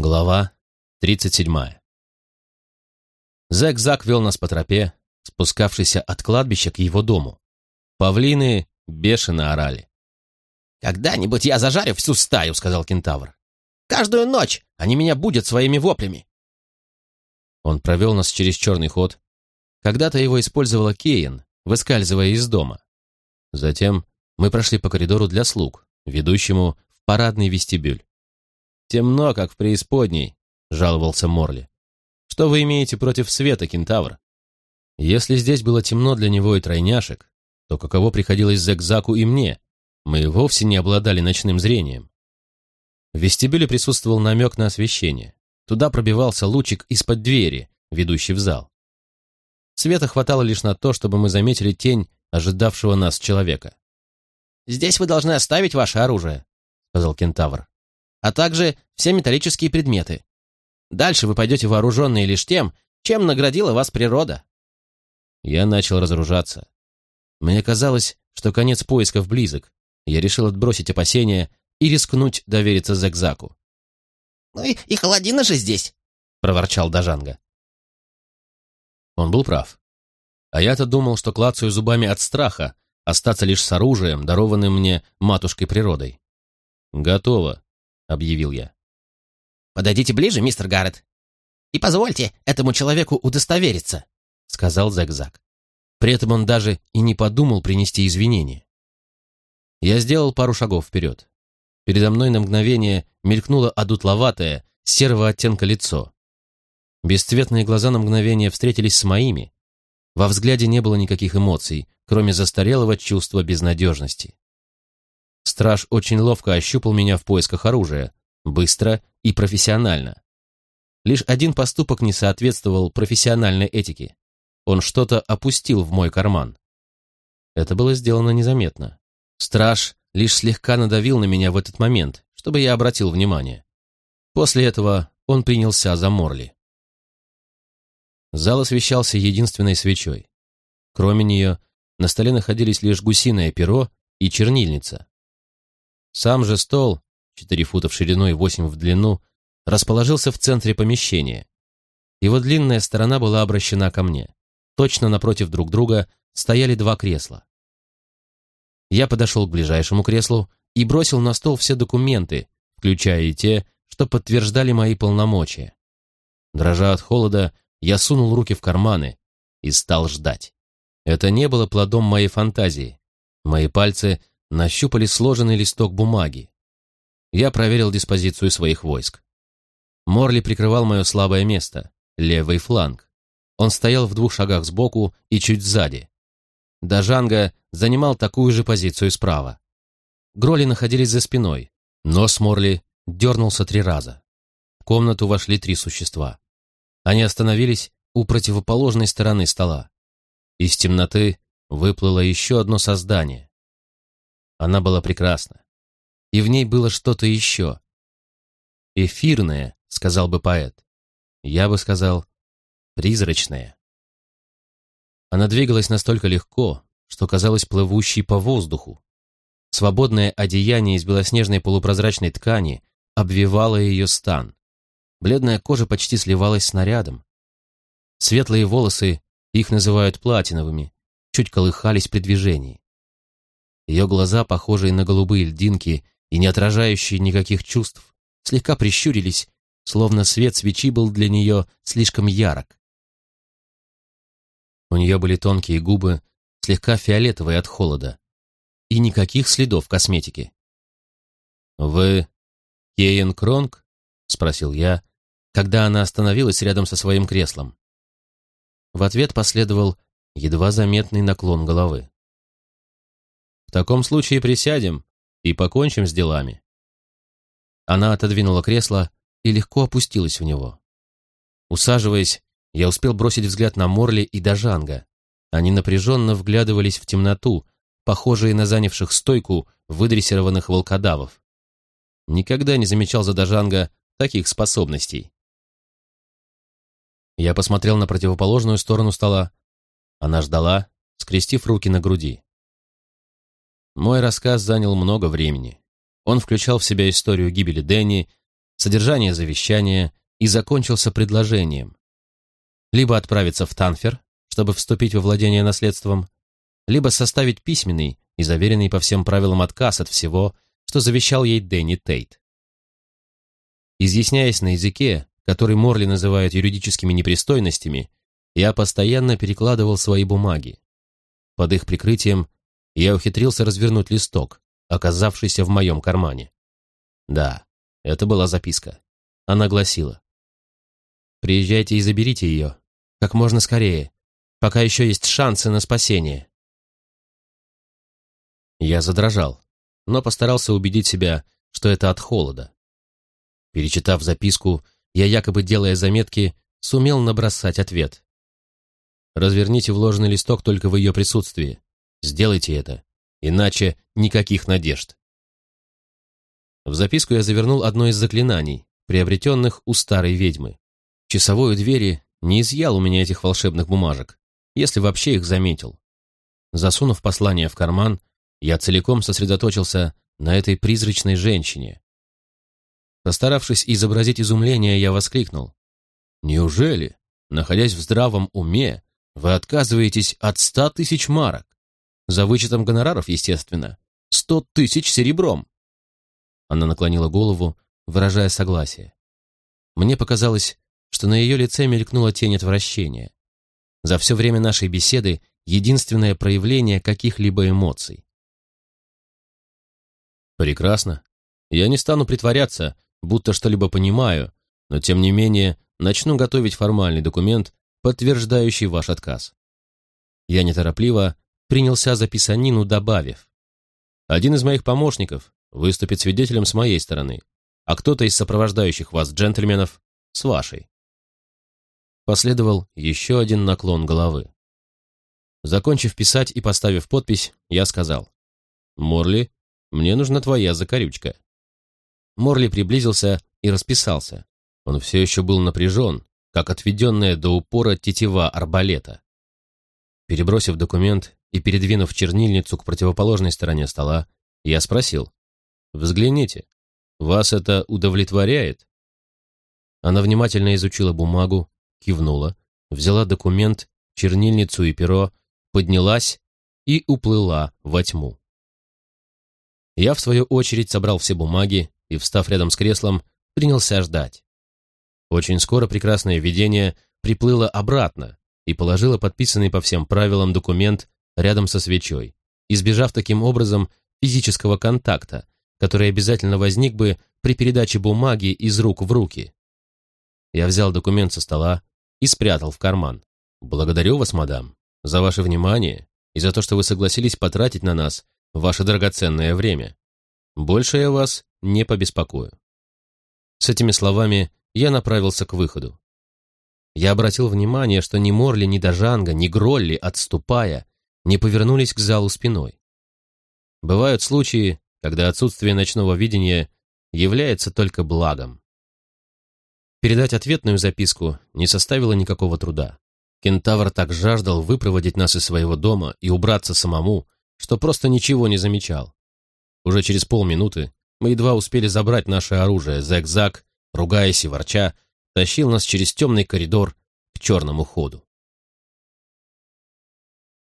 Глава 37. Зэк-Зак вел нас по тропе, спускавшейся от кладбища к его дому. Павлины бешено орали. «Когда-нибудь я зажарю всю стаю», — сказал кентавр. «Каждую ночь они меня будут своими воплями». Он провел нас через черный ход. Когда-то его использовала Кейн, выскальзывая из дома. Затем мы прошли по коридору для слуг, ведущему в парадный вестибюль. «Темно, как в преисподней», — жаловался Морли. «Что вы имеете против света, кентавр?» Если здесь было темно для него и тройняшек, то каково приходилось Зекзаку и мне? Мы вовсе не обладали ночным зрением. В вестибюле присутствовал намек на освещение. Туда пробивался лучик из-под двери, ведущий в зал. Света хватало лишь на то, чтобы мы заметили тень ожидавшего нас человека. «Здесь вы должны оставить ваше оружие», — сказал кентавр а также все металлические предметы. Дальше вы пойдете вооруженные лишь тем, чем наградила вас природа. Я начал разоружаться. Мне казалось, что конец поисков близок. Я решил отбросить опасения и рискнуть довериться Зэгзаку. «Ну и, и холодина же здесь!» — проворчал Дажанга. Он был прав. А я-то думал, что клацаю зубами от страха, остаться лишь с оружием, дарованным мне матушкой природой. «Готово», — объявил я. «Подойдите ближе, мистер Гаррет, и позвольте этому человеку удостовериться», — сказал Зэг-Зак. При этом он даже и не подумал принести извинения. Я сделал пару шагов вперед. Передо мной на мгновение мелькнуло одутловатое, серого оттенка лицо. Бесцветные глаза на мгновение встретились с моими. Во взгляде не было никаких эмоций, кроме застарелого чувства безнадежности. Страж очень ловко ощупал меня в поисках оружия, быстро и профессионально. Лишь один поступок не соответствовал профессиональной этике. Он что-то опустил в мой карман. Это было сделано незаметно. Страж лишь слегка надавил на меня в этот момент, чтобы я обратил внимание. После этого он принялся за Морли. Зал освещался единственной свечой. Кроме нее, на столе находились лишь гусиное перо и чернильница. Сам же стол, 4 фута в ширину и 8 в длину, расположился в центре помещения. Его длинная сторона была обращена ко мне. Точно напротив друг друга стояли два кресла. Я подошел к ближайшему креслу и бросил на стол все документы, включая и те, что подтверждали мои полномочия. Дрожа от холода, я сунул руки в карманы и стал ждать. Это не было плодом моей фантазии. Мои пальцы нащупали сложенный листок бумаги. Я проверил диспозицию своих войск. Морли прикрывал мое слабое место, левый фланг. Он стоял в двух шагах сбоку и чуть сзади. Дажанга занимал такую же позицию справа. Гроли находились за спиной. Нос Морли дернулся три раза. В комнату вошли три существа. Они остановились у противоположной стороны стола. Из темноты выплыло еще одно создание. Она была прекрасна. И в ней было что-то еще. «Эфирное», — сказал бы поэт. Я бы сказал, «призрачное». Она двигалась настолько легко, что казалась плывущей по воздуху. Свободное одеяние из белоснежной полупрозрачной ткани обвивало ее стан. Бледная кожа почти сливалась с нарядом. Светлые волосы, их называют платиновыми, чуть колыхались при движении. Ее глаза, похожие на голубые льдинки и не отражающие никаких чувств, слегка прищурились, словно свет свечи был для нее слишком ярок. У нее были тонкие губы, слегка фиолетовые от холода, и никаких следов косметики. «Вы Кейен Кронг?» — спросил я, когда она остановилась рядом со своим креслом. В ответ последовал едва заметный наклон головы. В таком случае присядем и покончим с делами. Она отодвинула кресло и легко опустилась в него. Усаживаясь, я успел бросить взгляд на Морли и Дажанга. Они напряженно вглядывались в темноту, похожие на занявших стойку выдрессированных волкодавов. Никогда не замечал за Дажанга таких способностей. Я посмотрел на противоположную сторону стола. Она ждала, скрестив руки на груди. Мой рассказ занял много времени. Он включал в себя историю гибели Дэнни, содержание завещания и закончился предложением. Либо отправиться в Танфер, чтобы вступить во владение наследством, либо составить письменный и заверенный по всем правилам отказ от всего, что завещал ей Дэнни Тейт. Изъясняясь на языке, который Морли называет юридическими непристойностями, я постоянно перекладывал свои бумаги. Под их прикрытием я ухитрился развернуть листок, оказавшийся в моем кармане. Да, это была записка. Она гласила. «Приезжайте и заберите ее. Как можно скорее, пока еще есть шансы на спасение». Я задрожал, но постарался убедить себя, что это от холода. Перечитав записку, я, якобы делая заметки, сумел набросать ответ. Разверните вложенный листок только в ее присутствии. Сделайте это, иначе никаких надежд. В записку я завернул одно из заклинаний, приобретенных у старой ведьмы. Часовой у двери не изъял у меня этих волшебных бумажек, если вообще их заметил. Засунув послание в карман, я целиком сосредоточился на этой призрачной женщине. Постаравшись изобразить изумление, я воскликнул. «Неужели, находясь в здравом уме, вы отказываетесь от ста тысяч марок? За вычетом гонораров, естественно. Сто тысяч серебром!» Она наклонила голову, выражая согласие. Мне показалось, что на ее лице мелькнула тень отвращения. За все время нашей беседы единственное проявление каких-либо эмоций. Прекрасно. Я не стану притворяться, будто что-либо понимаю, но тем не менее начну готовить формальный документ, подтверждающий ваш отказ. Я неторопливо принялся за писанину, добавив. Один из моих помощников выступит свидетелем с моей стороны, а кто-то из сопровождающих вас джентльменов с вашей. Последовал еще один наклон головы. Закончив писать и поставив подпись, я сказал. «Морли, мне нужна твоя закорючка». Морли приблизился и расписался. Он все еще был напряжен, как отведенная до упора тетива арбалета. Перебросив документ и передвинув чернильницу к противоположной стороне стола, я спросил. «Взгляните, вас это удовлетворяет?» Она внимательно изучила бумагу, кивнула, взяла документ, чернильницу и перо, поднялась и уплыла во тьму. Я, в свою очередь, собрал все бумаги и, встав рядом с креслом, принялся ждать. Очень скоро прекрасное видение приплыло обратно и положило подписанный по всем правилам документ рядом со свечой, избежав таким образом физического контакта, который обязательно возник бы при передаче бумаги из рук в руки. Я взял документ со стола и спрятал в карман. «Благодарю вас, мадам, за ваше внимание и за то, что вы согласились потратить на нас ваше драгоценное время. Больше я вас не побеспокою». С этими словами я направился к выходу. Я обратил внимание, что ни Морли, ни Дажанга, ни Гролли, отступая, не повернулись к залу спиной. Бывают случаи, когда отсутствие ночного видения является только благом. Передать ответную записку не составило никакого труда. Кентавр так жаждал выпроводить нас из своего дома и убраться самому, что просто ничего не замечал. Уже через полминуты мы едва успели забрать наше оружие. Зэк-Зак, ругаясь и ворча, тащил нас через темный коридор к черному ходу.